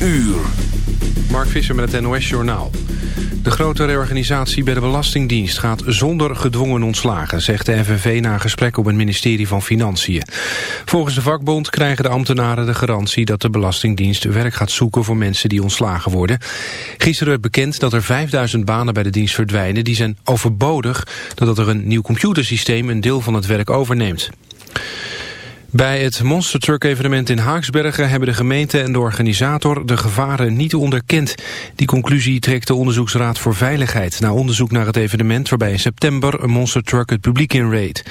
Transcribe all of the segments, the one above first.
uur. Mark Visser met het NOS Journaal. De grote reorganisatie bij de Belastingdienst gaat zonder gedwongen ontslagen, zegt de FNV na een gesprek op het ministerie van Financiën. Volgens de vakbond krijgen de ambtenaren de garantie dat de Belastingdienst werk gaat zoeken voor mensen die ontslagen worden. Gisteren werd bekend dat er 5000 banen bij de dienst verdwijnen, die zijn overbodig doordat er een nieuw computersysteem een deel van het werk overneemt. Bij het Monster Truck evenement in Haaksbergen hebben de gemeente en de organisator de gevaren niet onderkend. Die conclusie trekt de Onderzoeksraad voor Veiligheid na onderzoek naar het evenement waarbij in september een Monster Truck het publiek inreed.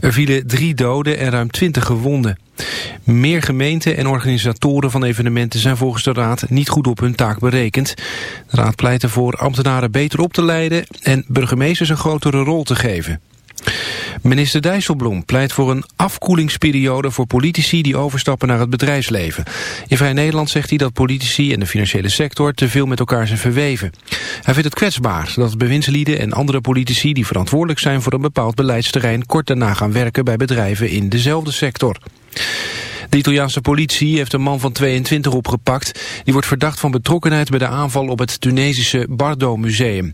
Er vielen drie doden en ruim twintig gewonden. Meer gemeenten en organisatoren van evenementen zijn volgens de Raad niet goed op hun taak berekend. De Raad pleit ervoor ambtenaren beter op te leiden en burgemeesters een grotere rol te geven. Minister Dijsselbloem pleit voor een afkoelingsperiode voor politici die overstappen naar het bedrijfsleven. In Vrij Nederland zegt hij dat politici en de financiële sector te veel met elkaar zijn verweven. Hij vindt het kwetsbaar dat bewindslieden en andere politici die verantwoordelijk zijn voor een bepaald beleidsterrein kort daarna gaan werken bij bedrijven in dezelfde sector. De Italiaanse politie heeft een man van 22 opgepakt. Die wordt verdacht van betrokkenheid bij de aanval op het Tunesische Bardo Museum.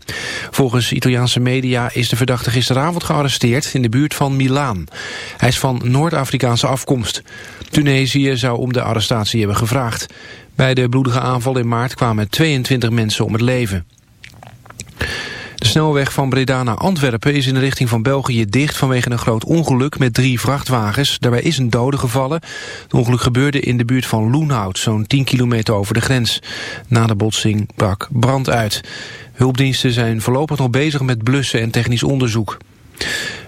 Volgens Italiaanse media is de verdachte gisteravond gearresteerd in de buurt van Milaan. Hij is van Noord-Afrikaanse afkomst. Tunesië zou om de arrestatie hebben gevraagd. Bij de bloedige aanval in maart kwamen 22 mensen om het leven. De snelweg van Breda naar Antwerpen is in de richting van België dicht vanwege een groot ongeluk met drie vrachtwagens. Daarbij is een dode gevallen. Het ongeluk gebeurde in de buurt van Loenhout, zo'n 10 kilometer over de grens. Na de botsing brak brand uit. Hulpdiensten zijn voorlopig nog bezig met blussen en technisch onderzoek.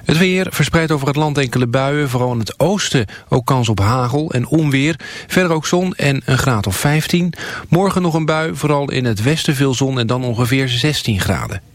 Het weer verspreidt over het land enkele buien, vooral in het oosten ook kans op hagel en onweer. Verder ook zon en een graad of 15. Morgen nog een bui, vooral in het westen veel zon en dan ongeveer 16 graden.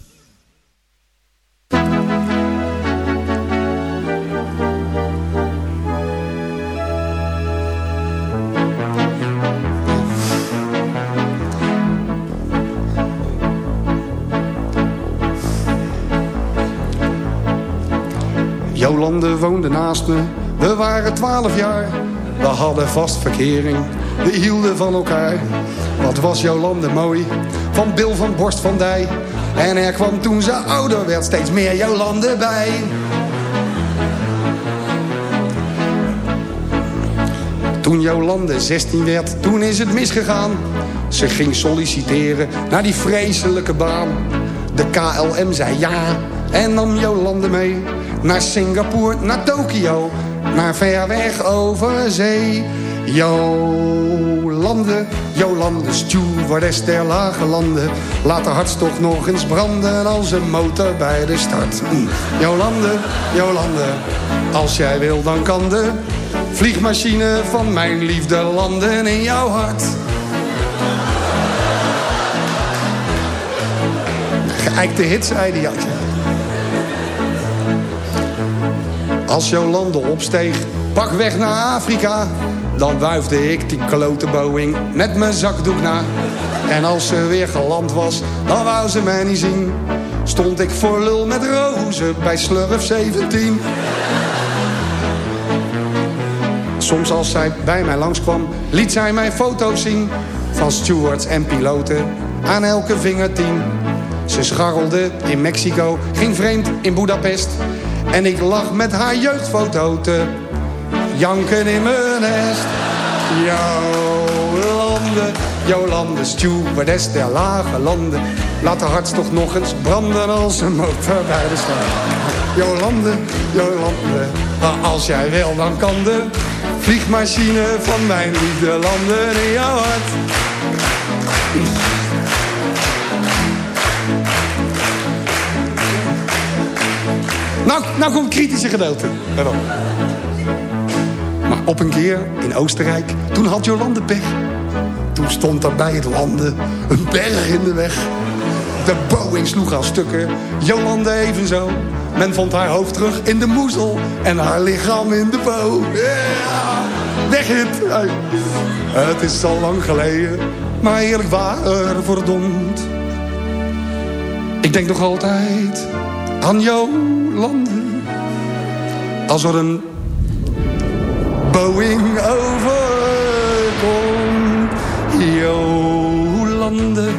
Woonde naast me, we waren twaalf jaar. We hadden vast verkering, we hielden van elkaar. Wat was Jolande mooi, van Bil van Borst van Dij. En er kwam toen ze ouder werd steeds meer Jolande bij. Toen Jolande 16 werd, toen is het misgegaan. Ze ging solliciteren naar die vreselijke baan. De KLM zei ja en nam Jolande mee. Naar Singapore, naar Tokio. naar ver weg over zee. Jolande, Jolande, stewardess der lage landen. Laat de hartstocht nog eens branden als een motor bij de start. Mm. Jolande, Jolande, als jij wil dan kan de vliegmachine van mijn liefde landen in jouw hart. Geëikte hits, zei die Als Jolande opsteeg, pak weg naar Afrika. Dan wuifde ik die klote Boeing met mijn zakdoek na. En als ze weer geland was, dan wou ze mij niet zien. Stond ik voor lul met rozen bij Slurf 17. Soms als zij bij mij langskwam, liet zij mij foto's zien. Van stewards en piloten, aan elke vinger tien. Ze scharrelde in Mexico, ging vreemd in Budapest. En ik lag met haar jeugdfoto janken in mijn nest. Jolande, Jolande, stewardess der lage landen. Laat de hartstocht nog eens branden als een motor bij de stad. Jolande, Jolande, als jij wil dan kan de vliegmachine van mijn liefde landen in jouw hart. Nou, nou komt het kritische gedeelte. Maar op een keer in Oostenrijk, toen had Jolande pech. Toen stond er bij het landen een berg in de weg. De Boeing sloeg aan stukken, Jolande evenzo. Men vond haar hoofd terug in de moezel en haar lichaam in de bo. Yeah! Weghit! Hey. Het is al lang geleden, maar eerlijk waar, verdomd. Ik denk nog altijd aan Jolande. Als er een Boeing overkomt. Jolande,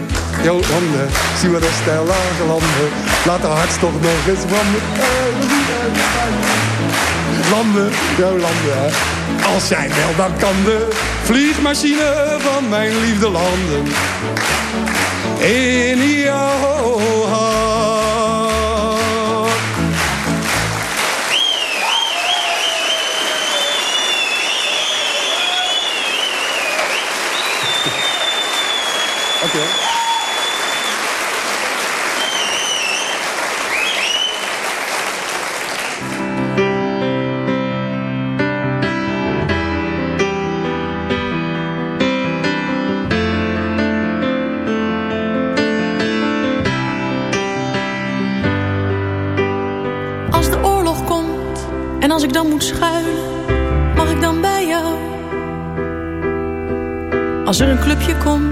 Jolande, zie wat er stijl landen. Laat de hartstocht nog eens branden. Landen, Jolande, als jij wel dan kan de vliegmachine van mijn liefde landen. In jouw Als de oorlog komt en als ik dan moet schuilen, mag ik dan bij jou? Als er een clubje komt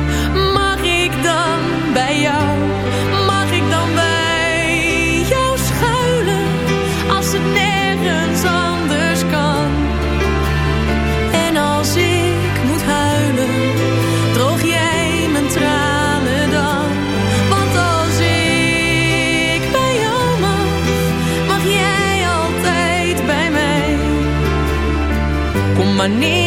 Kom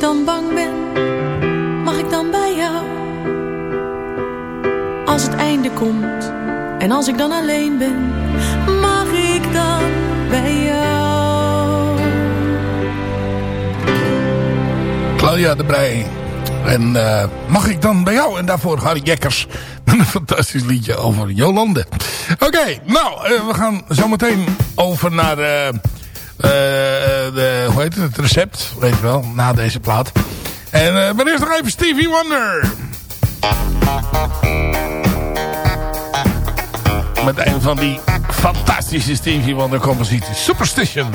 ik dan bang ben, mag ik dan bij jou? Als het einde komt en als ik dan alleen ben, mag ik dan bij jou? Claudia de Brij. En eh, mag ik dan bij jou? En daarvoor Harry Jekkers. Een fantastisch liedje over Jolande. Oké, nou, eh, we gaan zo meteen over naar eh, eh, de, hoe heet het, het recept. Weet je wel, na deze plaat. En eh maar eerst nog even Stevie Wonder. Met een van die fantastische Stevie Wonder composities. Superstition.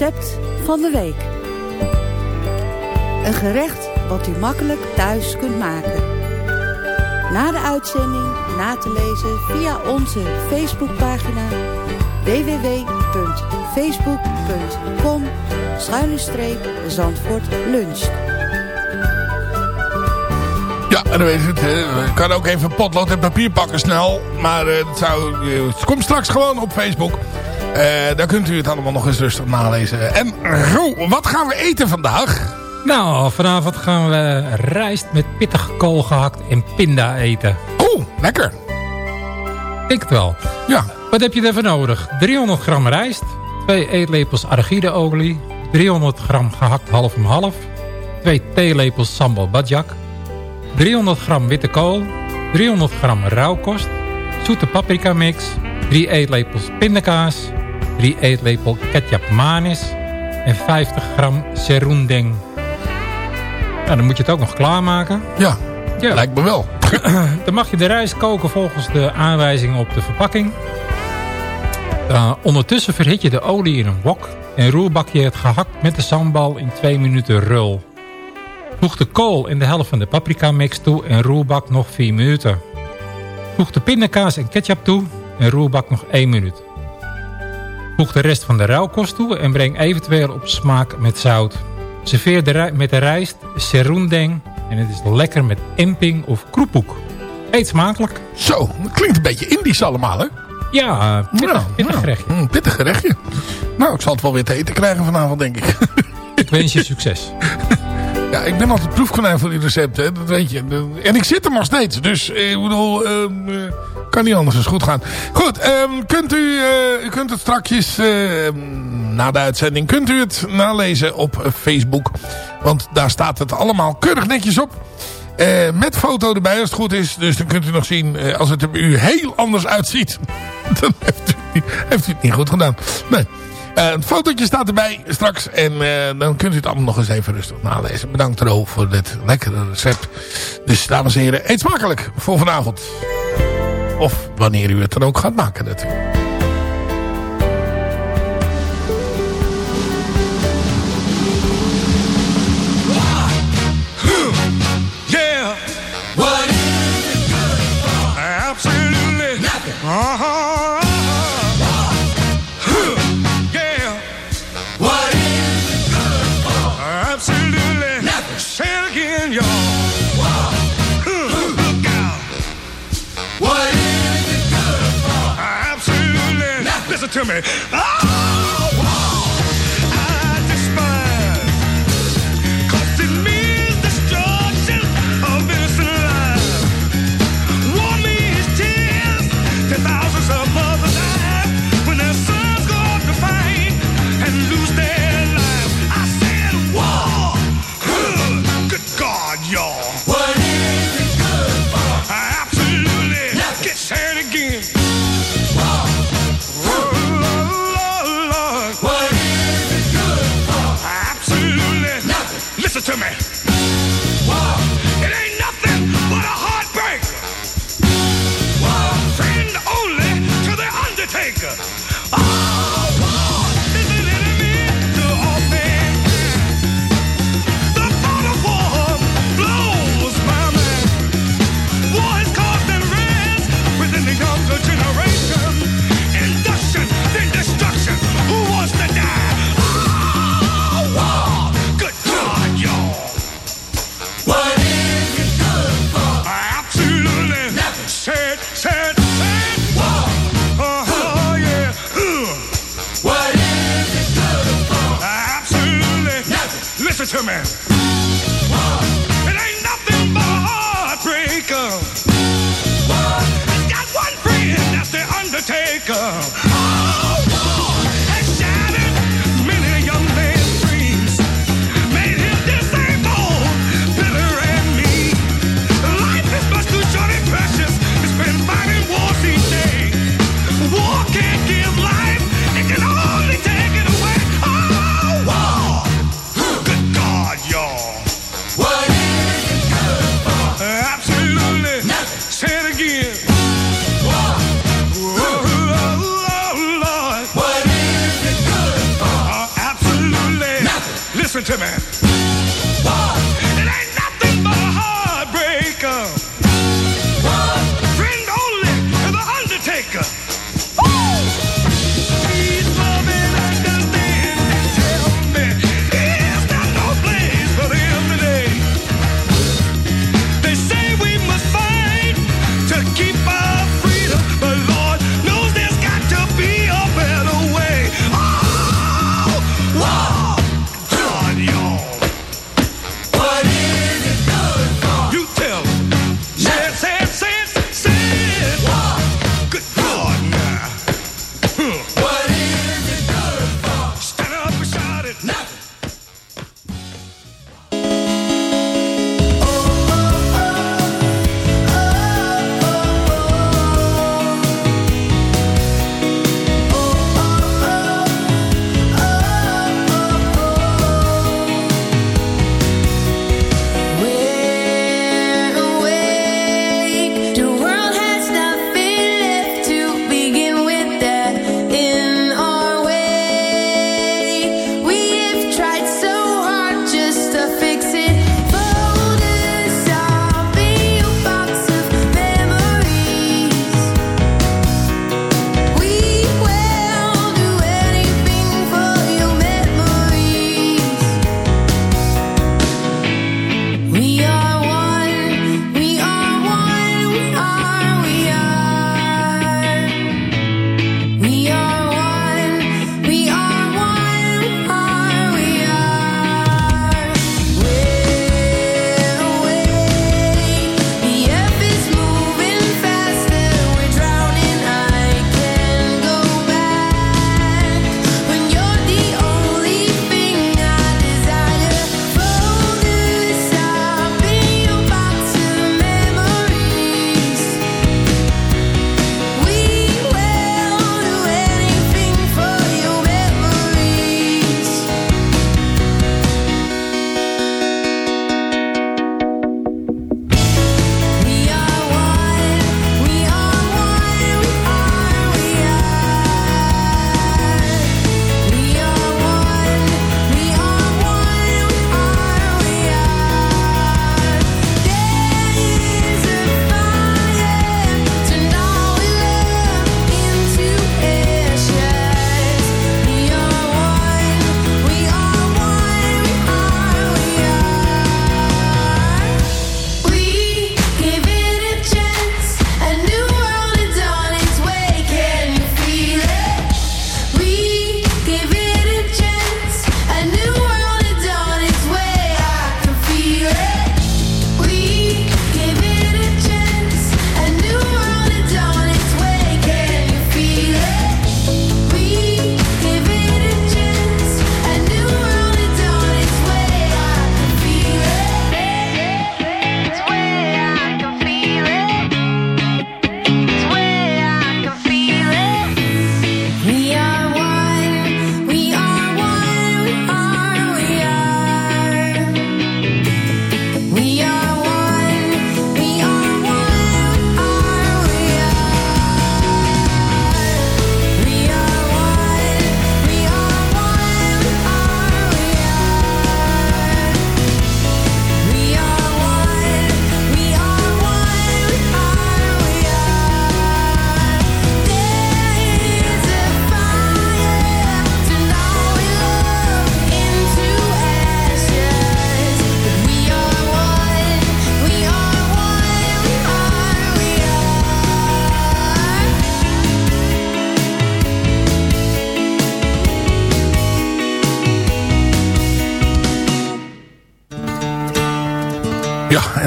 Recept van de week. Een gerecht wat u makkelijk thuis kunt maken. Na de uitzending na te lezen via onze Facebookpagina www.facebook.com Zandvoort Lunch. Ja, en dan weet je het. Je kan ook even potlood en papier pakken snel. Maar eh, het, zou, eh, het komt straks gewoon op Facebook. Eh daar kunt u het allemaal nog eens rustig nalezen. En Ro, wat gaan we eten vandaag? Nou, vanavond gaan we rijst met pittig kool gehakt en pinda eten. Oh, lekker. Het wel. Ja. Wat heb je ervoor nodig? 300 gram rijst, 2 eetlepels arachideolie, 300 gram gehakt half om half, 2 theelepels sambal badjak, 300 gram witte kool, 300 gram rauwkost, zoete paprika mix, 3 eetlepels pindakaas, 3 eetlepel ketchup manis en 50 gram serundeng. Nou, dan moet je het ook nog klaarmaken. Ja, Ja. lijkt me wel. Dan mag je de rijst koken volgens de aanwijzingen op de verpakking. Uh, ondertussen verhit je de olie in een wok en roerbak je het gehakt met de sambal in 2 minuten rul. Voeg de kool en de helft van de paprika mix toe en roerbak nog 4 minuten. Voeg de pindakaas en ketchup toe en roerbak nog 1 minuut. Voeg de rest van de rauwkost toe en breng eventueel op smaak met zout. Serveer de met de rijst serundeng en het is lekker met emping of kroepoek. Eet smakelijk. Zo, dat klinkt een beetje Indisch allemaal, hè? Ja, pittig, Ja, pittig ja. gerechtje. Mm, pittig gerechtje. Nou, ik zal het wel weer te eten krijgen vanavond, denk ik. Ik wens je succes. Ja, ik ben altijd proefkonijn voor die recepten, hè, dat weet je. En ik zit er nog steeds, dus eh, ik bedoel, eh, kan niet anders, is goed gaan. Goed, ehm, kunt u, eh, u kunt het strakjes, ehm, na de uitzending, kunt u het nalezen op Facebook. Want daar staat het allemaal keurig netjes op. Met foto erbij als het goed is. Dus dan kunt u nog zien, als het er u heel anders uitziet. Dan heeft u, heeft u het niet goed gedaan. Nee. Eh, het fotootje staat erbij straks. En eh, dan kunt u het allemaal nog eens even rustig nalezen. Bedankt Ro voor dit lekkere recept. Dus dames en heren, eet smakelijk voor vanavond. Of wanneer u het dan ook gaat maken natuurlijk. To me. Oh,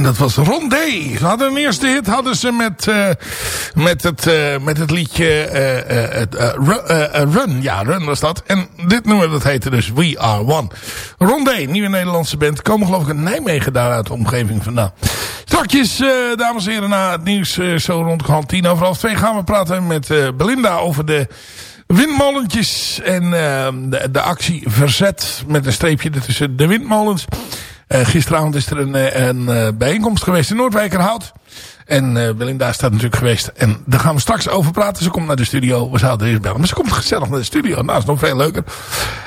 en dat was Rondé. Ze hadden een eerste hit hadden ze met, eh, met, het, eh, met het liedje eh, Run. Ja, Run was dat. En dit nummer dat heette dus We Are One. Rondé, nieuwe Nederlandse band. Komen geloof ik in Nijmegen daar uit de omgeving vandaan. Strakjes, dames en heren, na het nieuws zo rond half tien over half twee gaan we praten met Belinda over de windmolentjes en de, de actie Verzet met een streepje tussen de windmolens. Eh, gisteravond is er een, eh, een eh, bijeenkomst geweest in Noordwijkerhout. En eh Belinda staat natuurlijk geweest. En daar gaan we straks over praten. Ze komt naar de studio. We zouden eerst bellen. Maar ze komt gezellig naar de studio. Nou, is nog veel leuker.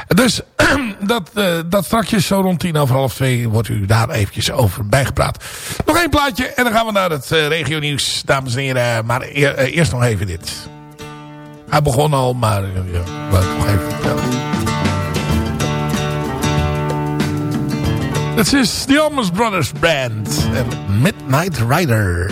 Dus dat, eh dat straks zo rond tien over half twee wordt u daar eventjes over bijgepraat. Nog één plaatje. En dan gaan we naar het eh regio nieuws, dames en heren. Maar eer- eerst nog even dit. Hij begon al, maar ja, nog even Het is The Almond Brothers Band en Midnight Rider.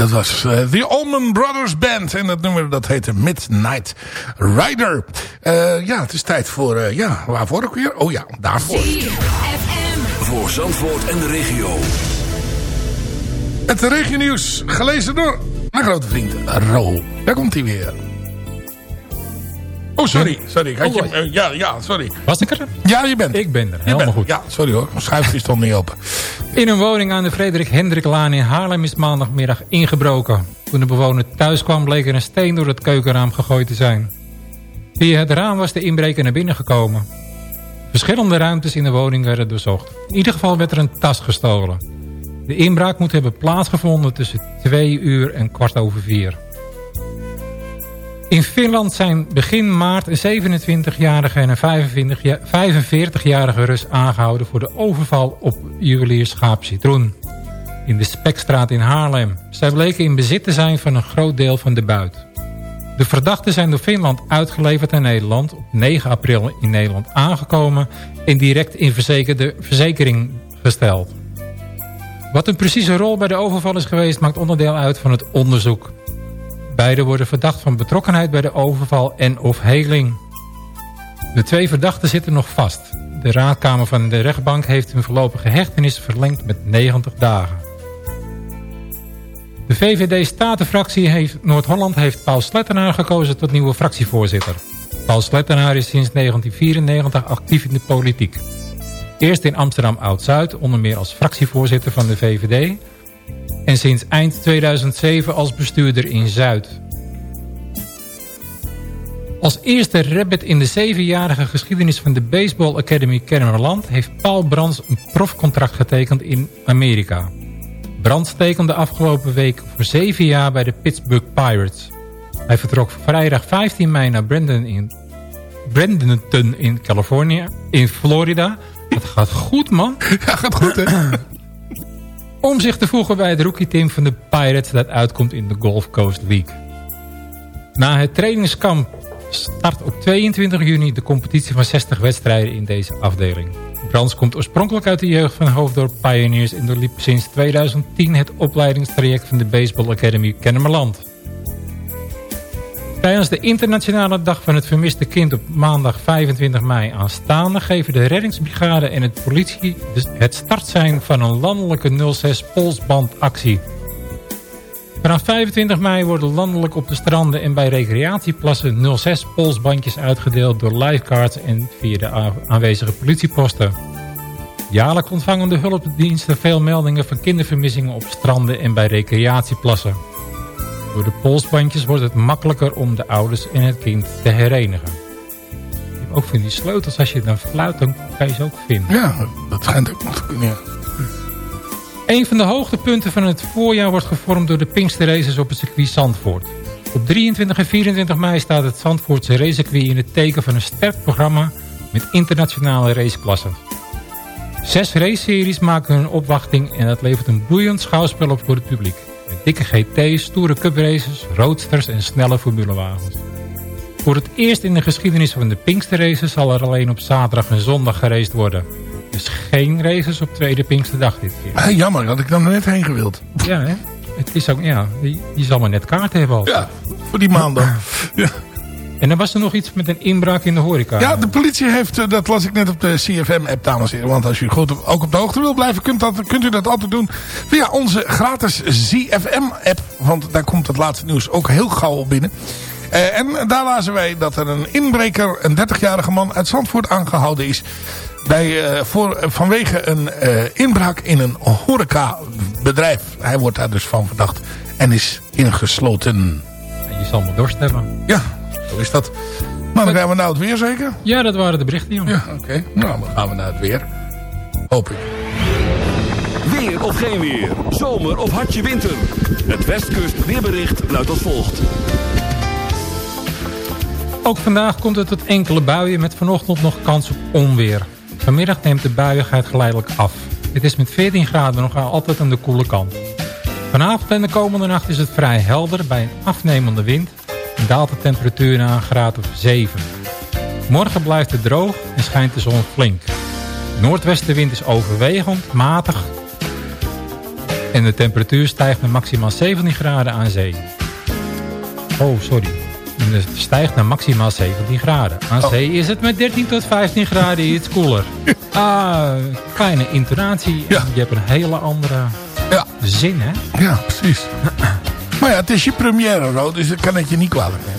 Dat was eh, The Allman Brothers Band. En dat nummer dat heette Midnight Rider. Eh, ja, het is tijd voor... eh, ja, waarvoor ook weer? Oh ja, daarvoor. Voor Zandvoort en de regio. Het regionieuws, gelezen door mijn grote vriend Ro. Daar komt hij weer. Oh, sorry. sorry. Had je, Oh, ja, ja, sorry. Was ik er? Ja, je bent. Ik ben er. Je Helemaal bent. goed. Ja, sorry hoor. Mijn schuifje stond niet open. In een woning aan de Frederik Hendriklaan in Haarlem is maandagmiddag ingebroken. Toen de bewoner thuis kwam bleek er een steen door het keukenraam gegooid te zijn. Via het raam was de inbreker naar binnen gekomen. Verschillende ruimtes in de woning werden doorzocht. In ieder geval werd er een tas gestolen. De inbraak moet hebben plaatsgevonden tussen 2 uur en kwart over vier. In Finland zijn begin maart een 27-jarige en een 25 ja- 45-jarige Rus aangehouden... voor de overval op juwelier Schaap Citroen. In de Spekstraat in Haarlem. Zij bleken in bezit te zijn van een groot deel van de buit. De verdachten zijn door Finland uitgeleverd aan Nederland... op 9 april in Nederland aangekomen... en direct in verzekerde verzekering gesteld. Wat een precieze rol bij de overval is geweest... maakt onderdeel uit van het onderzoek. Beiden worden verdacht van betrokkenheid bij de overval en of heling. De twee verdachten zitten nog vast. De raadkamer van de rechtbank heeft hun voorlopige hechtenis verlengd met 90 dagen. De VVD-statenfractie heeft Noord-Holland heeft Paul Slettenaar gekozen tot nieuwe fractievoorzitter. Paul Slettenaar is sinds 1994 actief in de politiek. Eerst in Amsterdam Oud-Zuid, onder meer als fractievoorzitter van de VVD... en sinds eind 2007 als bestuurder in Zuid. Als eerste rabbit in de zevenjarige geschiedenis van de Baseball Academy Kennemerland... heeft Paul Brands een profcontract getekend in Amerika. Brands tekende afgelopen week voor zeven jaar bij de Pittsburgh Pirates. Hij vertrok vrijdag 15 mei naar Brandon in, Bradenton in Californië, in Florida. Dat gaat goed, man. Ja, gaat goed, hè? Om zich te voegen bij het rookie-team van de Pirates dat uitkomt in de Gulf Coast League. Na het trainingskamp start op 22 juni de competitie van 60 wedstrijden in deze afdeling. Brands komt oorspronkelijk uit de jeugd van Hoofddorp Pioneers en doorliep sinds 2010 het opleidingstraject van de Baseball Academy Kennemerland. Tijdens de internationale dag van het vermiste kind op maandag 25 mei aanstaande... geven de reddingsbrigade en het politie het startsein van een landelijke 06 polsbandactie. Vanaf 25 mei worden landelijk op de stranden en bij recreatieplassen 06 polsbandjes uitgedeeld door lifeguards en via de aanwezige politieposten. Jaarlijks ontvangen de hulpdiensten veel meldingen van kindervermissingen op stranden en bij recreatieplassen. Door de polsbandjes wordt het makkelijker om de ouders en het kind te herenigen. Je hebt ook van die sleutels, als je dan fluit, dan kan je ze ook vinden. Ja, dat schijnt ook nog te kunnen. ja. Een van de hoogtepunten van het voorjaar wordt gevormd door de Pinksterraces op het circuit Zandvoort. Op 23 en 24 mei staat het Zandvoortse racecircuit in het teken van een sterk programma met internationale raceklassen. Zes raceseries maken hun opwachting en dat levert een boeiend schouwspel op voor het publiek. Dikke GT's, stoere cupraces, roadsters en snelle formulewagens. Voor het eerst in de geschiedenis van de Pinksterraces zal er alleen op zaterdag en zondag geraced worden. Dus geen races op tweede Pinksterdag dit keer. Hé, jammer, had ik dan net heen gewild. Ja, hè? Het is ook, ja, die zal maar net kaart hebben al. Ja, voor die maandag. Ja. En dan was er nog iets met een inbraak in de horeca. Ja, de politie heeft, eh, dat las ik net op de CFM-app, dames en heren. Want als u goed op- ook op de hoogte wilt blijven, kunt, dat, kunt u dat altijd doen via onze gratis CFM-app. Want daar komt het laatste nieuws ook heel gauw op binnen. Eh, en daar lazen wij dat er een inbreker, een 30-jarige man uit Zandvoort aangehouden is. Bij, eh, voor, vanwege een inbraak in een horecabedrijf. Hij wordt daar dus van verdacht en is ingesloten. En je zal maar dorst hebben. Ja, zo is dat. Maar dan gaan we nou het weer zeker? Ja, dat waren de berichten, jongen. Ja, oké. Nou, dan gaan we naar het weer. Hoop ik. Weer of geen weer. Zomer of hartje winter. Het Westkust weerbericht luidt als volgt. Ook vandaag komt het tot enkele buien met vanochtend nog kans op onweer. Vanmiddag neemt de buiigheid geleidelijk af. Het is met 14 graden nog altijd aan de koele kant. Vanavond en de komende nacht is het vrij helder bij een afnemende wind... daalt de temperatuur naar een graad of 7. Morgen blijft het droog en schijnt de zon flink. Noordwestenwind is overwegend, matig En de temperatuur stijgt naar maximaal 17 graden aan zee. Oh, sorry. En Het stijgt naar maximaal 17 graden. Aan Oh. zee is het met 13 tot 15 graden iets koeler. Ah, kleine intonatie. Je hebt een hele andere zin, hè? Ja, precies. maar ja, het is je première, Ro, dus dat kan ik je niet kwalijk nemen.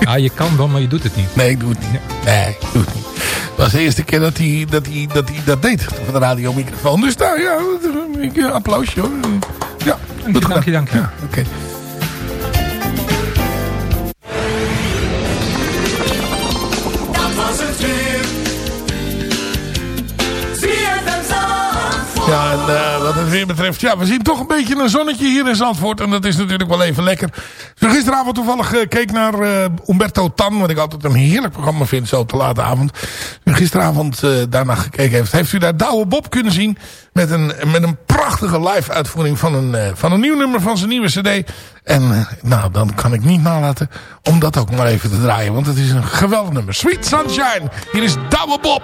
Ja, je kan wel, maar je doet het niet. Nee, ik doe het niet. Nee, ik doe het niet. Het was de eerste keer dat hij dat, hij, dat, hij dat deed. Van de radiomicrofoon. Dus daar, ja, een applausje hoor. Ja, Dank je, dank je. Ja, oké. Ja, en eh, wat het weer betreft, ja, we zien toch een beetje een zonnetje hier in Zandvoort. En dat is natuurlijk wel even lekker. Zo gisteravond toevallig eh, keek naar eh, Umberto Tan, wat ik altijd een heerlijk programma vind, zo te late avond. Gisteravond daarna gekeken heeft, heeft u daar Douwe Bob kunnen zien. Met een, met een prachtige live uitvoering van een, van een nieuw nummer van zijn nieuwe cd. En nou, dan kan ik niet nalaten om dat ook maar even te draaien. Want het is een geweldig nummer. Sweet Sunshine. Hier is Douwe Bob.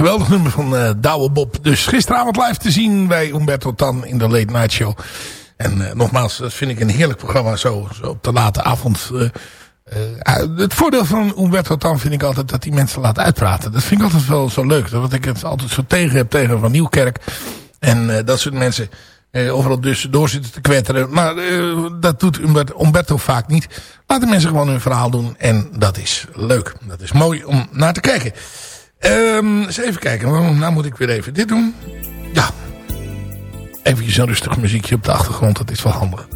Geweldig nummer van eh Douwe Bob. Dus gisteravond live te zien bij Umberto Tan in de Late Night Show. En eh, nogmaals, dat vind ik een heerlijk programma zo, zo op de late avond. eh, eh, het voordeel van Umberto Tan vind ik altijd dat hij mensen laat uitpraten. Dat vind ik altijd wel zo leuk. Dat ik het altijd zo tegen heb tegen Van Nieuwkerk. En dat soort mensen overal dus door zitten te kwetteren. Maar dat doet Umberto, Umberto vaak niet. Laat de mensen gewoon hun verhaal doen. En dat is leuk. Dat is mooi om naar te kijken. Ehm eens even kijken. Nou moet ik weer even dit doen. Ja. Even zo'n rustig muziekje op de achtergrond. Dat is wel handig.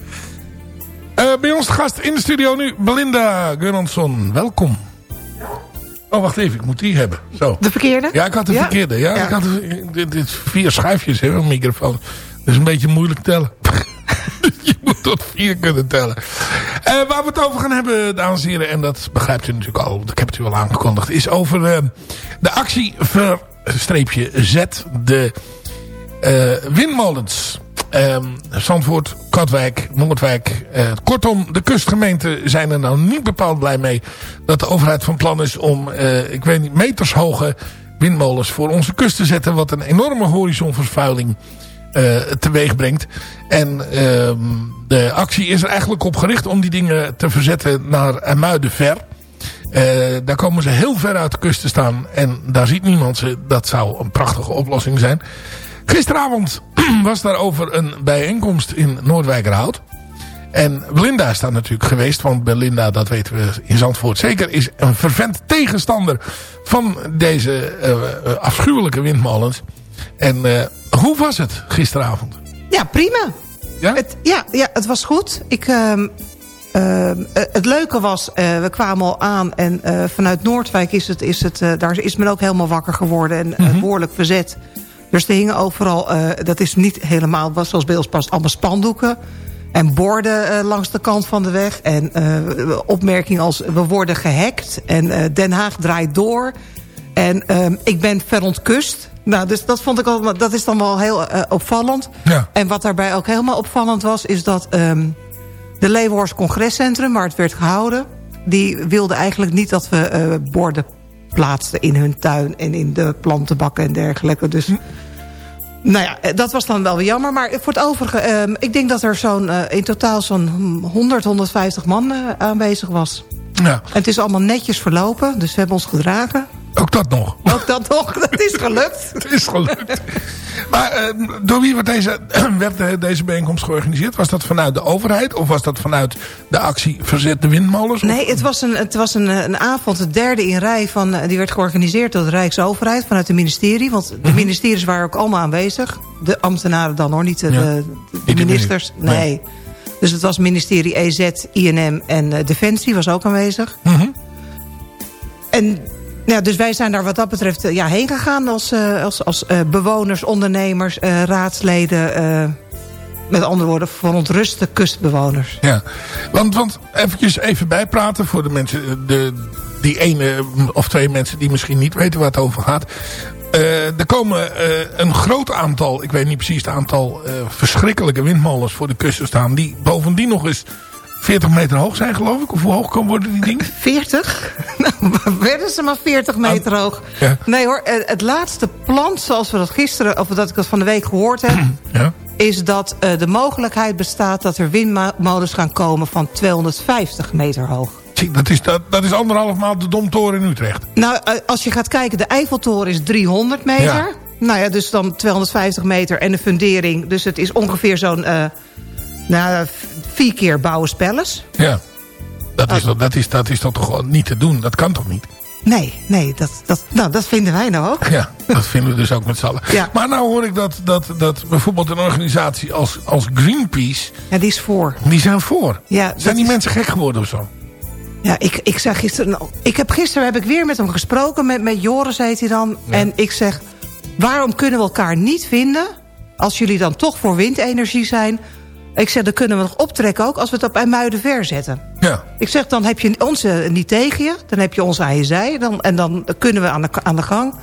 Eh, bij ons de gast in de studio nu. Belinda Guransson. Welkom. Oh, wacht even. Ik moet die hebben. Zo. De verkeerde? Ja, ik had de Ja? verkeerde. Ja, Ja. Ik had de- dit, dit vier schuifjes, hè, een microfoon. Dat is een beetje moeilijk tellen. moet tot vier kunnen tellen. Eh, waar we het over gaan hebben, dames en heren... en dat begrijpt u natuurlijk al, ik heb het u al aangekondigd... is over eh, de actie verstreepje Z, de eh, windmolens. Ehm, Zandvoort, Katwijk, Noordwijk. kortom, de kustgemeenten zijn er nou niet bepaald blij mee... dat de overheid van plan is om, ik weet niet, metershoge windmolens voor onze kust te zetten... wat een enorme horizonvervuiling eh teweeg brengt. En ehm, de actie is er eigenlijk op gericht om die dingen te verzetten naar Muiden ver. Eh, daar komen ze heel ver uit de kust te staan. En daar ziet niemand ze. Dat zou een prachtige oplossing zijn. Gisteravond was daarover een bijeenkomst in Noordwijkerhout. En Belinda is daar natuurlijk geweest. Want Belinda, dat weten we in Zandvoort zeker, is een fervent tegenstander van deze eh, afschuwelijke windmolens. En eh, hoe was het gisteravond? Ja, prima. Ja? Het, ja, ja, het was goed. Ik, ehm, ehm, eh, het leuke was, eh, we kwamen al aan en eh, vanuit Noordwijk is het, is het, daar is men ook helemaal wakker geworden en eh, behoorlijk verzet. Dus er hingen overal, dat is niet helemaal was zoals bij ons past, allemaal spandoeken. En borden langs de kant van de weg. En opmerkingen als we worden gehackt. En Den Haag draait door. En ehm, ik ben verontkust. Nou, dus dat vond ik al, dat is dan wel heel eh, opvallend. Ja. En wat daarbij ook helemaal opvallend was... is dat ehm, de Leeuwards Congrescentrum, waar het werd gehouden... die wilde eigenlijk niet dat we eh, borden plaatsten in hun tuin... en in de plantenbakken en dergelijke. Dus... Nou ja, eh, dat was dan wel weer jammer. Maar voor het overige, ehm, ik denk dat er zo'n in totaal zo'n 100, 150 man aanwezig was. Ja. En het is allemaal netjes verlopen, dus we hebben ons gedragen. Ook dat nog. Ook dat nog, dat is gelukt. Het is gelukt. Maar eh, door wie werd deze, werd eh, deze bijeenkomst georganiseerd? Was dat vanuit de overheid? Of was dat vanuit de actie Verzet de Windmolens? Nee, het was een, het was een, een avond, de derde in rij. Van, eh, die werd georganiseerd door de Rijksoverheid vanuit het ministerie. Want de Mhm. ministeries waren ook allemaal aanwezig. De ambtenaren dan hoor, niet de, Ja. de, de Niet de ministers. mini- Nee. nee. Dus het was ministerie EZ, INM en eh, Defensie was ook aanwezig. Mhm. En ja, dus wij zijn daar wat dat betreft eh, ja, heen gegaan als, eh, als, als eh, bewoners, ondernemers, raadsleden. met andere woorden, verontruste kustbewoners. Ja, want, want eventjes even bijpraten voor de mensen, de, die ene of twee mensen die misschien niet weten waar het over gaat. Er komen een groot aantal, ik weet niet precies het aantal, verschrikkelijke windmolens voor de kust staan. Die bovendien nog eens 40 meter hoog zijn geloof ik. Of hoe hoog kan worden die dingen? 40? Nou, werden ze maar 40 meter hoog. Ja. Nee hoor, eh, het laatste plan zoals we dat gisteren... of dat ik dat van de week gehoord heb... Ja. is dat eh, de mogelijkheid bestaat dat er windmolens gaan komen... van 250 meter hoog. Dat, is, dat, dat is anderhalf maal de Domtoren in Utrecht. Nou, eh, als je gaat kijken, de Eiffeltoren is 300 meter. Ja. Nou ja, dus dan 250 meter en de fundering. Dus het is ongeveer zo'n... eh nou, vier keer bouwen spelles. Ja. Dat is, toch- dat, is, dat is toch gewoon niet te doen. Dat kan toch niet? Nee, nee, dat, dat, nou, dat vinden wij nou ook. Ja, dat vinden we dus ook met z'n allen. Ja. Maar nou hoor ik dat, dat, dat bijvoorbeeld een organisatie als, als Greenpeace... Ja, die is voor. Die zijn voor. Ja, dat zijn die is- mensen gek geworden of zo? Ja, ik, ik zeg gisteren... nou, Ik heb, gisteren heb ik weer met hem gesproken, met, met Joris heet hij dan. En ik zeg, waarom kunnen we elkaar niet vinden... als jullie dan toch voor windenergie zijn... Ik zeg, dan kunnen we nog optrekken ook als we het op IJmuiden ver zetten. Ja. Ik zeg, dan heb je ons niet tegen je. Dan heb je ons aan je zij. Dan, en dan kunnen we aan de, aan de gang.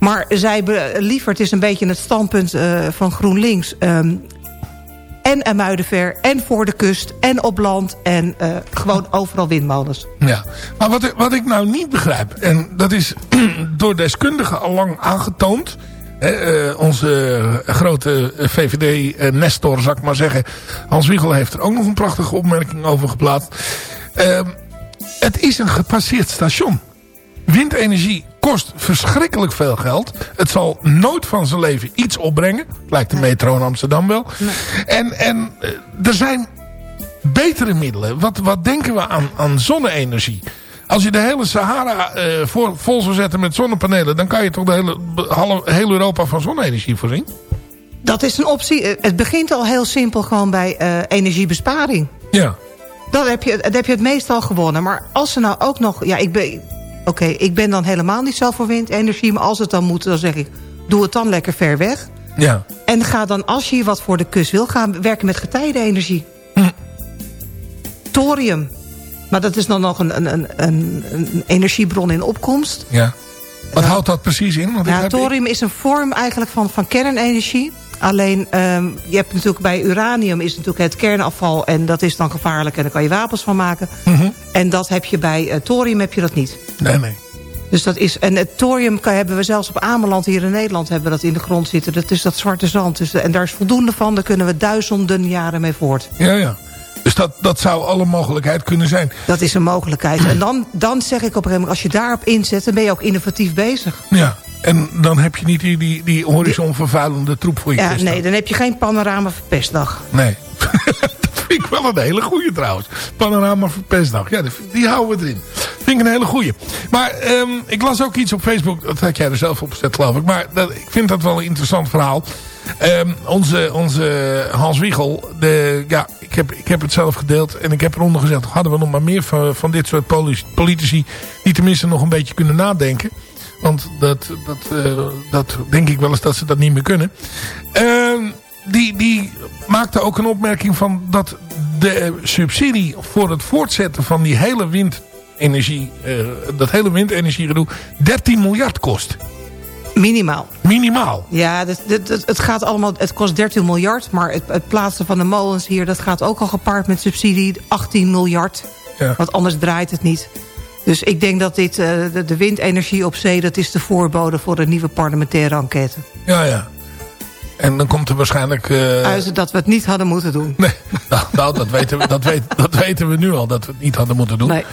Maar zij, liever, het is een beetje het standpunt eh, van GroenLinks... ehm, en IJmuiden ver, en voor de kust, en op land... en eh, gewoon overal windmolens. Ja, maar wat, ik- wat ik nou niet begrijp... en dat is door deskundigen al lang aangetoond... eh, onze grote VVD-nestor, zou ik maar zeggen... Hans Wiegel heeft er ook nog een prachtige opmerking over geplaatst. Ehm, het is een gepasseerd station. Windenergie kost verschrikkelijk veel geld. Het zal nooit van zijn leven iets opbrengen. Lijkt de metro in Amsterdam wel. En, en eh, er zijn betere middelen. Wat, wat denken we aan, aan zonne-energie? Als je de hele Sahara eh, voor, vol zou zetten met zonnepanelen... dan kan je toch de hele, halve, heel Europa van zonne-energie voorzien? Dat is een optie. Eh, Het begint al heel simpel gewoon bij eh, energiebesparing. Ja. Dan heb, je, dan heb je het meestal gewonnen. Maar als ze nou ook nog... Ja, ik ben, Oké, ik ben dan helemaal niet zo voor windenergie. Maar als het dan moet, dan zeg ik... Doe het dan lekker ver weg. Ja. En ga dan, als je wat voor de kust wil... gaan werken met getijdenenergie. Mhm. thorium. Maar dat is dan nog een, een, een, een, energiebron in opkomst. Ja. Wat houdt dat precies in? Want ik Ja, heb- thorium is een vorm eigenlijk van, van kernenergie. Alleen, ehm, je hebt natuurlijk bij uranium is natuurlijk het kernafval... en dat is dan gevaarlijk en daar kan je wapens van maken. Mhm. En dat heb je bij eh, thorium heb je dat niet. Nee, nee. Dus dat is, en het thorium kan, hebben we zelfs op Ameland hier in Nederland hebben we dat in de grond zitten. Dat is dat zwarte zand. Dus, en daar is voldoende van, daar kunnen we duizenden jaren mee voort. Ja, ja. Dus dat, dat zou alle mogelijkheid kunnen zijn. Dat is een mogelijkheid. En dan, dan zeg ik op een gegeven moment, als je daarop inzet, dan ben je ook innovatief bezig. Ja. En dan heb je niet die, die, die horizonvervuilende troep voor je Ja, nee, dan heb je geen panorama verpestdag. Nee. vind ik wel een hele goeie trouwens. Panorama verpestdag. Ja, die, houden we erin. Vind ik een hele goeie. Maar ehm, ik las ook iets op Facebook. Dat had jij er zelf op gezet geloof ik. Maar dat, ik vind dat wel een interessant verhaal. Ehm, onze, onze Hans Wiegel. De, ja, ik heb, ik heb het zelf gedeeld. En ik heb eronder gezet. Hadden we nog maar meer van, van dit soort poli- politici. Die tenminste nog een beetje kunnen nadenken. Want dat, dat, eh, dat denk ik wel eens dat ze dat niet meer kunnen. Ehm, die, die maakte ook een opmerking van dat de subsidie voor het voortzetten van die hele windenergie, eh, dat hele windenergiegedoe, 13 miljard kost. Minimaal. Minimaal. Ja, dat- het gaat allemaal, het kost 13 miljard, maar het, het plaatsen van de molens hier, dat gaat ook al gepaard met subsidie, 18 miljard. Ja. Want anders draait het niet. Dus ik denk dat dit, eh, de, de windenergie op zee, dat is de voorbode voor een nieuwe parlementaire enquête. Ja, ja. En dan komt er waarschijnlijk... eh, Uit dat we het niet hadden moeten doen. Nee, nou, nou, dat, weten we, dat, weet, dat weten we nu al, dat we het niet hadden moeten doen. Nee.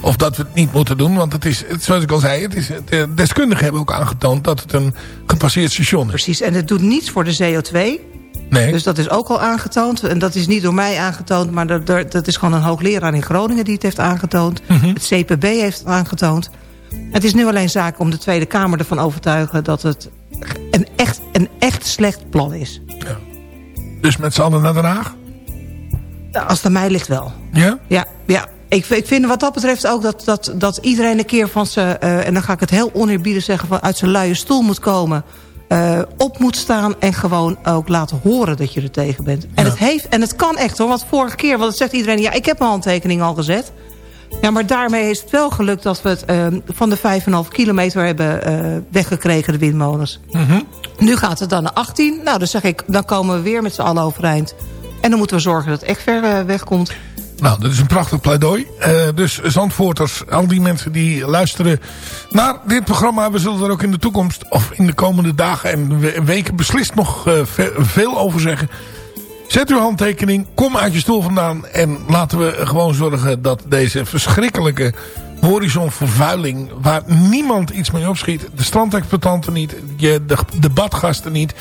Of dat we het niet moeten doen, want het is, zoals ik al zei, het is, het, eh, deskundigen hebben ook aangetoond dat het een gepasseerd station is. Precies, en het doet niets voor de CO2. Nee. Dus dat is ook al aangetoond. En dat is niet door mij aangetoond, maar dat, dat- dat is gewoon een hoogleraar in Groningen die het heeft aangetoond. Mhm. Het CPB heeft het aangetoond. Het is nu alleen zaak om de Tweede Kamer ervan overtuigen dat het een echt, een echt slecht plan is. Dus met z'n allen naar Den Haag? Als het aan mij ligt wel. Ja? Ja, ja. Ik, ik vind wat dat betreft ook dat, dat, dat iedereen een keer van zijn... eh, en dan ga ik het heel oneerbiedig zeggen... Van uit zijn luie stoel moet komen... eh, op moet staan en gewoon ook laten horen dat je er tegen bent. En, het, heeft, en het kan echt hoor, want vorige keer... want het zegt iedereen, ja, ik heb mijn handtekening al gezet. Ja, maar daarmee is het wel gelukt dat we het eh, van de 5,5 kilometer hebben eh, weggekregen, de windmolens. Nu gaat het dan naar 18. Nou, dan zeg ik, dan komen we weer met z'n allen overeind. En dan moeten we zorgen dat het echt ver eh, wegkomt. Nou, dat is een prachtig pleidooi. Eh, dus Zandvoorters, al die mensen die luisteren naar dit programma... we zullen er ook in de toekomst of in de komende dagen en we- weken... beslist nog ve- veel over zeggen. Zet uw handtekening, kom uit je stoel vandaan... en laten we gewoon zorgen dat deze verschrikkelijke horizonvervuiling... waar niemand iets mee opschiet... de strandexploitanten niet, de, de badgasten niet...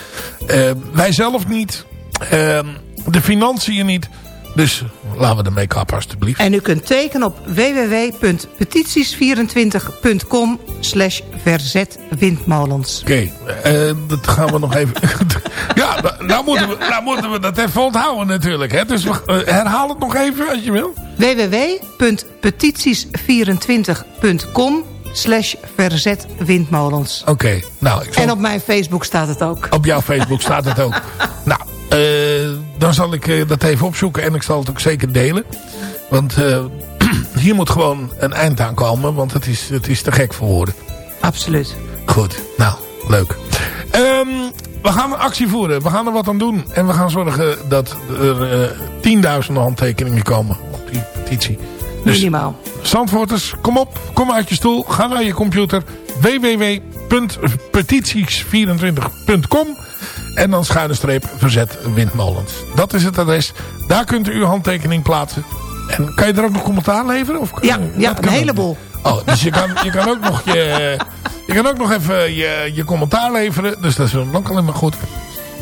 eh, wij zelf niet, eh, de financiën niet... Dus laten we ermee kappen alstublieft. En u kunt tekenen op www.petities24.com slash verzet windmolens. Oké, eh, dat gaan we nog even... ja, nou, nou moeten we, nou moeten we dat even onthouden natuurlijk. Hè? Dus we, eh, herhaal het nog even als je wil. www.petities24.com slash verzet windmolens. Oké, nou... Ik zal, En op mijn Facebook staat het ook. op jouw Facebook staat het ook. nou, eh, dan zal ik eh, dat even opzoeken en ik zal het ook zeker delen. Want eh, hier moet gewoon een eind aan komen, want het is, het is te gek voor woorden. Absoluut. Goed, nou, leuk. Ehm, we gaan een actie voeren. We gaan er wat aan doen. En we gaan zorgen dat er eh, tienduizenden handtekeningen komen op die petitie. Dus Minimaal. Zandvoorters, kom op. Kom uit je stoel. Ga naar je computer. www.petities24.com En dan schuine streep verzet windmolens. Dat is het adres. Daar kunt u uw handtekening plaatsen. En kan je er ook nog commentaar leveren? Of, Ja, ja een heleboel. Oh, dus je kan, je kan ook nog je, je kan ook nog even je, je commentaar leveren. Dus dat is ook alleen maar goed.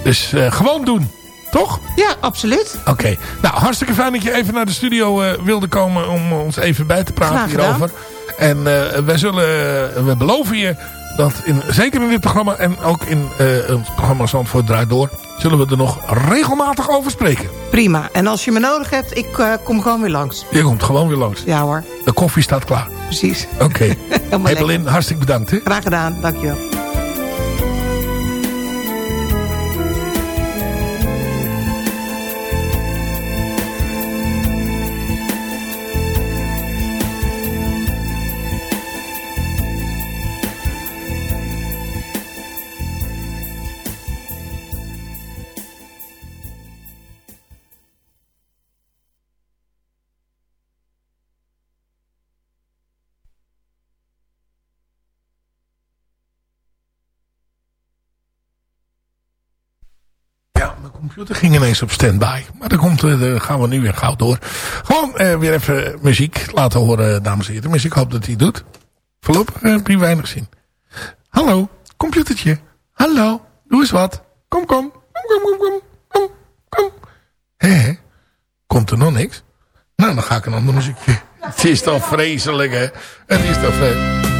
Dus eh, gewoon doen. Toch? Ja, absoluut. Oké. Nou, hartstikke fijn dat je even naar de studio eh, wilde komen om ons even bij te praten hierover. En wij zullen, we beloven je dat in, zeker in dit programma en ook in eh het programma Zandvoort Draait Door, zullen we er nog regelmatig over spreken. Prima. En als je me nodig hebt, ik eh, kom gewoon weer langs. Je komt gewoon weer langs. Ja hoor, De koffie staat klaar. precies. Oké. Lekker. Belin, hartstikke bedankt. Hè? Graag gedaan, dankjewel. Computer ging ineens op standby. Maar dan komt, eh, gaan we nu weer gauw door. Gewoon eh, weer even muziek laten horen, dames en heren. Dus ik hoop dat hij doet. Voorlopig eh, heb je weinig zin. Hallo, computertje. Hallo, doe eens wat. Kom, kom. Kom, kom, kom, kom. Kom, kom. Hé, komt er nog niks? Nou, dan ga ik een ander muziekje. Het is toch vreselijk, hè? Het is toch vreselijk.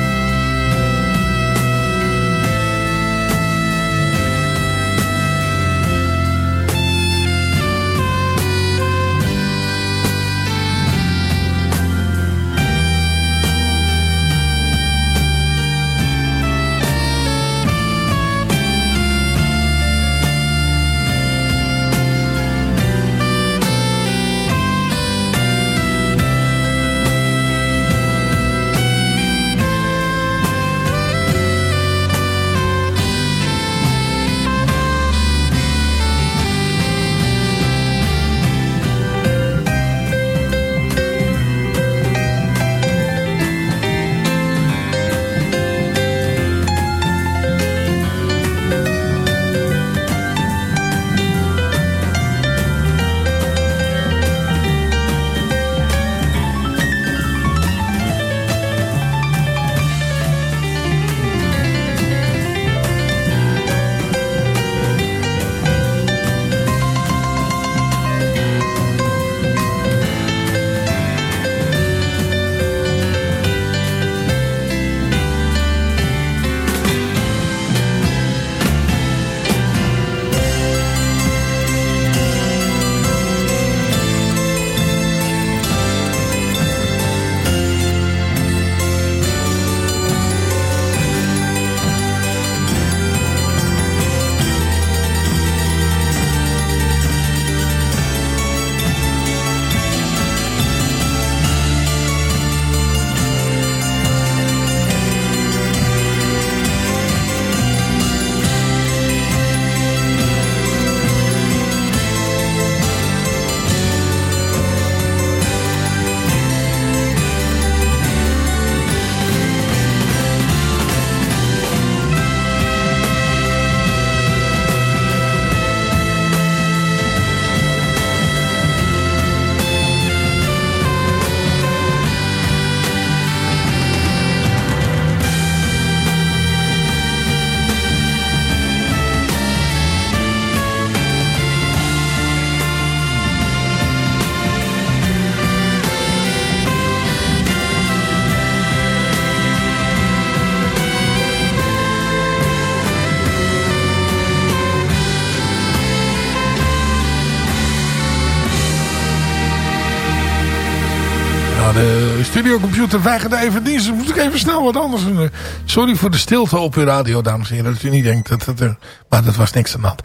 Studiocomputer weigerde even dienst. Moet ik even snel wat anders doen. Sorry voor de stilte op uw radio, dames en heren. Dat u niet denkt dat het er... Maar dat was niks aan de.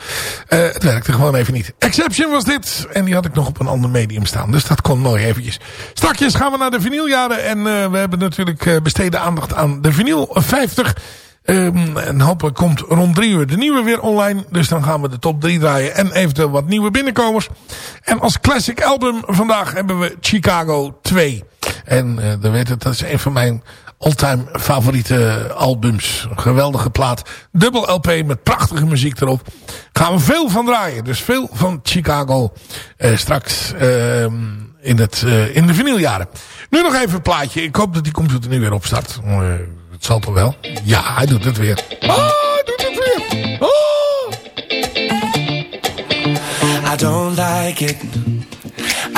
Eh, het werkte gewoon even niet. Exception was dit. En die had ik nog op een ander medium staan. Dus dat kon mooi eventjes. Strakjes gaan we naar de vinyljaren. En eh, we hebben natuurlijk eh, besteden aandacht aan de vinyl 50... Ehm, en hopelijk komt rond drie uur de nieuwe weer online. Dus dan gaan we de top 3 draaien. En eventueel wat nieuwe binnenkomers. En als classic album vandaag hebben we Chicago 2. En uh, dan weet het, dat is een van mijn all-time favoriete albums. Geweldige plaat. Dubbel LP met prachtige muziek erop. Gaan we veel van draaien. Dus veel van Chicago uh, straks uh, in, het, uh, in de vinyljaren. Nu nog even een plaatje. Ik hoop dat die computer nu weer opstart. Het zal toch wel? Ja, hij doet het weer. Ah, hij doet het weer. Oh. I don't like it.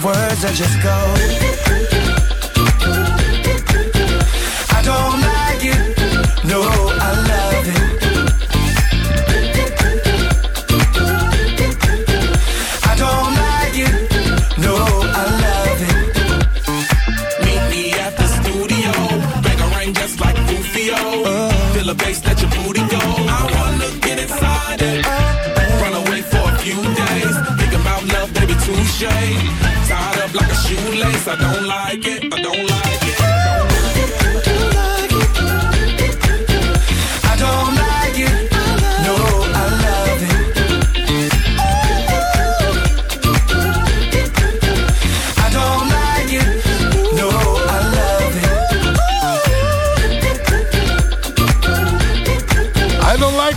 The words, I just go.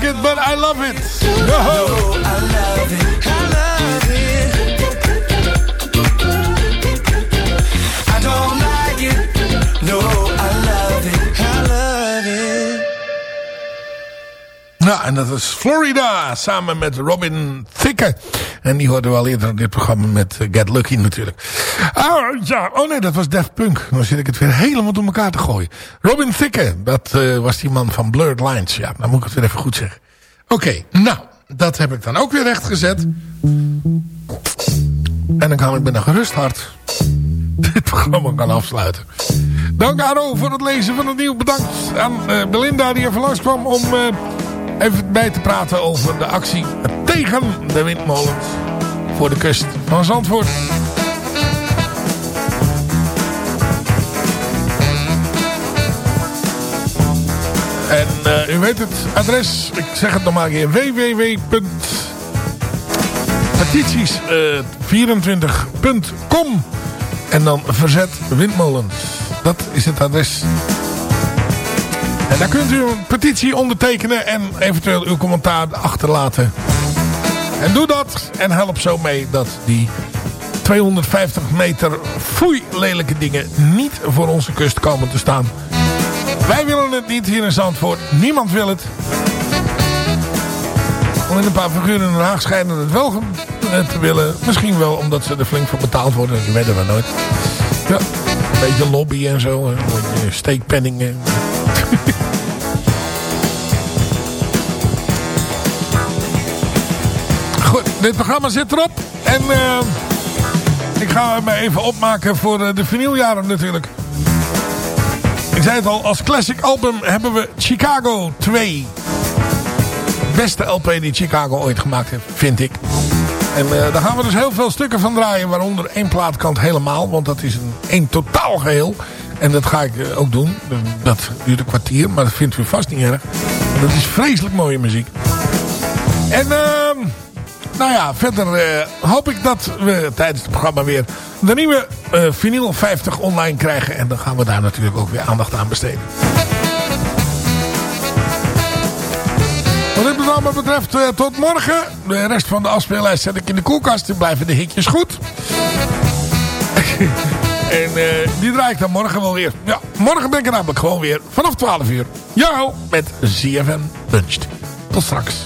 Like it, but I love it. I love it. I love it. I don't like it. No, I love it. I love it. Nou, en dat is Florida samen met Robin Thicke. En die hoorden we al eerder in dit programma met eh, Get Lucky natuurlijk. Ah, ja, oh nee, dat was Daft Punk. Dan zit ik het weer helemaal door elkaar te gooien. Robin Thicke, dat eh, was die man van Blurred Lines. Ja, dan moet ik het weer even goed zeggen. Oké, nou, dat heb ik dan ook weer rechtgezet. En dan kan ik met een gerust hart dit programma gaan afsluiten. Dank Aro voor het lezen van het nieuws. Bedankt aan eh, Belinda die even langskwam om even bij te praten over de actie tegen de windmolens voor de kust van Zandvoort. En eh, u weet het adres, ik zeg het nog maar een keer, www.petities24.com en dan verzet windmolens. Dat is het adres. En daar kunt u een petitie ondertekenen en eventueel uw commentaar achterlaten. En doe dat en help zo mee dat die 250 meter foei lelijke dingen niet voor onze kust komen te staan. Wij willen het niet hier in Zandvoort. Niemand wil het. Alleen een paar figuren in Den Haag schijnen het wel te willen. Misschien wel omdat ze er flink voor betaald worden. Dat weten we nooit. Ja, een beetje lobby en zo. Een beetje steekpenningen. dit programma zit erop. En eh, ik ga me even opmaken voor eh, de vinyljaren natuurlijk. Ik zei het al, als classic album hebben we Chicago 2. Beste LP die Chicago ooit gemaakt heeft, vind ik. En eh, daar gaan we dus heel veel stukken van draaien. Waaronder één plaatkant helemaal. Want dat is een één totaal geheel. En dat ga ik eh, ook doen. Dat duurt een kwartier. Maar dat vindt u vast niet erg. Dat is vreselijk mooie muziek. En ehm nou ja, verder eh, hoop ik dat we tijdens het programma weer de nieuwe eh vinyl 50 online krijgen. En dan gaan we daar natuurlijk ook weer aandacht aan besteden. Wat dit programma betreft, eh, tot morgen. De rest van de afspeellijst zet ik in de koelkast. Die blijven de hitjes goed. en die draai ik dan morgen wel weer. Ja, morgen ben ik er namelijk gewoon weer vanaf 12 uur. Jou met ZFM Punched. Tot straks.